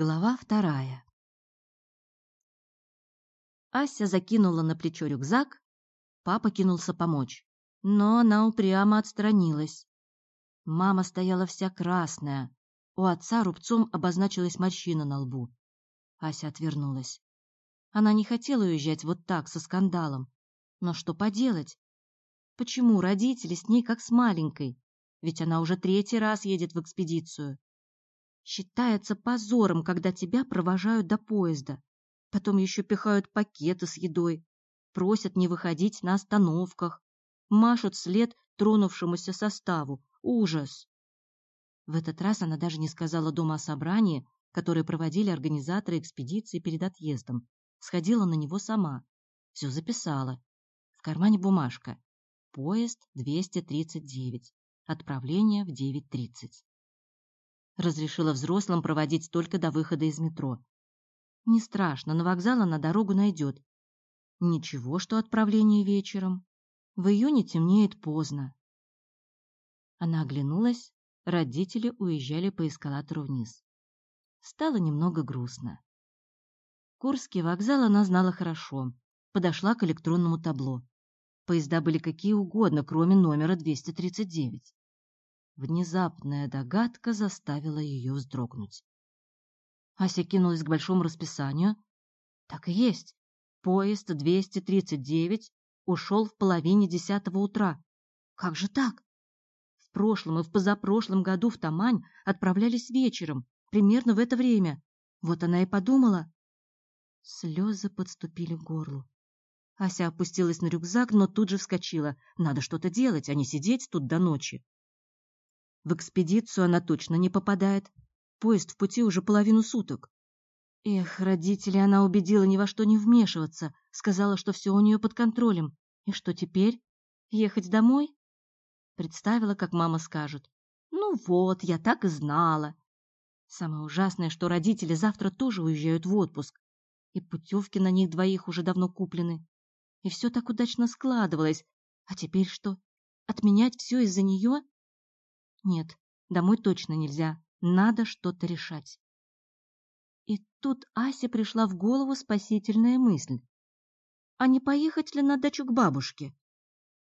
Глава вторая. Ася закинула на плечо рюкзак, папа кинулся помочь, но она упрямо отстранилась. Мама стояла вся красная, у отца рубцом обозначилась морщина на лбу. Ася отвернулась. Она не хотела уезжать вот так, со скандалом. Но что поделать? Почему родители с ней как с маленькой? Ведь она уже третий раз едет в экспедицию. Считается позором, когда тебя провожают до поезда. Потом еще пихают пакеты с едой, просят не выходить на остановках, машут след тронувшемуся составу. Ужас! В этот раз она даже не сказала дома о собрании, которое проводили организаторы экспедиции перед отъездом. Сходила на него сама. Все записала. В кармане бумажка. Поезд 239. Отправление в 9.30 разрешила взрослым проводить только до выхода из метро. Не страшно, на вокзал она дорогу найдет. Ничего, что отправление вечером. В июне темнеет поздно. Она оглянулась, родители уезжали по эскалатору вниз. Стало немного грустно. Курский вокзал она знала хорошо, подошла к электронному табло. Поезда были какие угодно, кроме номера 239. Внезапная догадка заставила ее вздрогнуть. Ася кинулась к большому расписанию. Так и есть. Поезд 239 ушел в половине десятого утра. Как же так? В прошлом и в позапрошлом году в Тамань отправлялись вечером, примерно в это время. Вот она и подумала. Слезы подступили к горлу. Ася опустилась на рюкзак, но тут же вскочила. Надо что-то делать, а не сидеть тут до ночи. В экспедицию она точно не попадает. Поезд в пути уже половину суток. Эх, родители она убедила ни во что не вмешиваться, сказала, что все у нее под контролем. И что теперь? Ехать домой? Представила, как мама скажет. Ну вот, я так и знала. Самое ужасное, что родители завтра тоже уезжают в отпуск. И путевки на них двоих уже давно куплены. И все так удачно складывалось. А теперь что? Отменять все из-за нее? Нет, домой точно нельзя. Надо что-то решать. И тут Асе пришла в голову спасительная мысль. А не поехать ли на дачу к бабушке?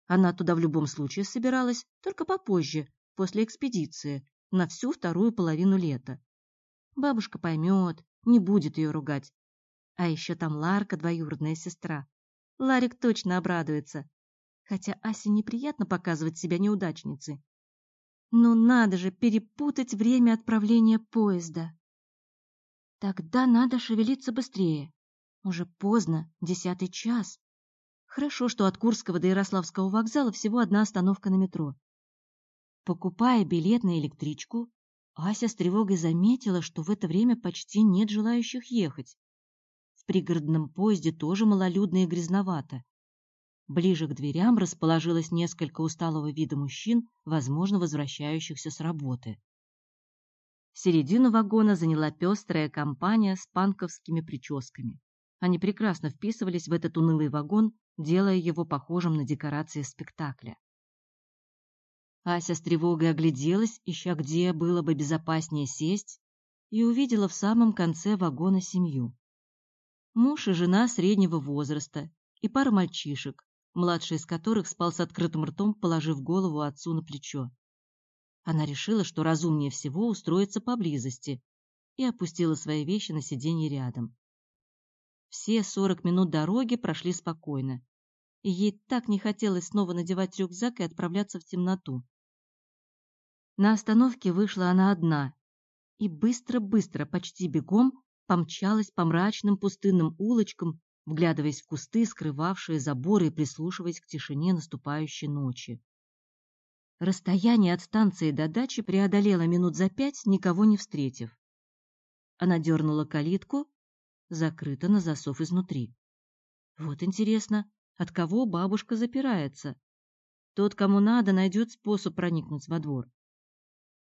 Она туда в любом случае собиралась, только попозже, после экспедиции, на всю вторую половину лета. Бабушка поймет, не будет ее ругать. А еще там Ларка, двоюродная сестра. Ларик точно обрадуется. Хотя Асе неприятно показывать себя неудачницей. Ну надо же перепутать время отправления поезда. Тогда надо шевелиться быстрее. Уже поздно, десятый час. Хорошо, что от Курского до Ярославского вокзала всего одна остановка на метро. Покупая билет на электричку, Ася с тревогой заметила, что в это время почти нет желающих ехать. В пригородном поезде тоже малолюдно и грязновато. Ближе к дверям расположилось несколько усталого вида мужчин, возможно, возвращающихся с работы. Середину вагона заняла пестрая компания с панковскими прическами. Они прекрасно вписывались в этот унылый вагон, делая его похожим на декорации спектакля. Ася с тревогой огляделась, ища где было бы безопаснее сесть, и увидела в самом конце вагона семью. Муж и жена среднего возраста и пара мальчишек, младший из которых спал с открытым ртом, положив голову отцу на плечо. Она решила, что разумнее всего устроиться поблизости, и опустила свои вещи на сиденье рядом. Все сорок минут дороги прошли спокойно, и ей так не хотелось снова надевать рюкзак и отправляться в темноту. На остановке вышла она одна и быстро-быстро, почти бегом, помчалась по мрачным пустынным улочкам вглядываясь в кусты, скрывавшие заборы и прислушиваясь к тишине наступающей ночи. Расстояние от станции до дачи преодолела минут за пять, никого не встретив. Она дернула калитку, закрыта на засов изнутри. Вот интересно, от кого бабушка запирается? Тот, кому надо, найдет способ проникнуть во двор.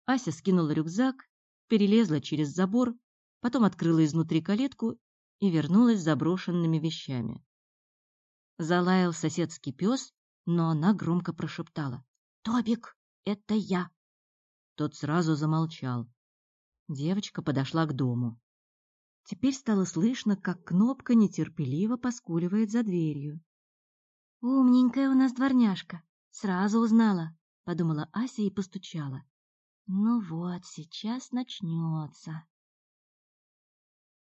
Ася скинула рюкзак, перелезла через забор, потом открыла изнутри калитку и вернулась с заброшенными вещами. Залаял соседский пес, но она громко прошептала. «Тобик, это я!» Тот сразу замолчал. Девочка подошла к дому. Теперь стало слышно, как кнопка нетерпеливо поскуливает за дверью. «Умненькая у нас дворняжка, сразу узнала», — подумала Ася и постучала. «Ну вот, сейчас начнется».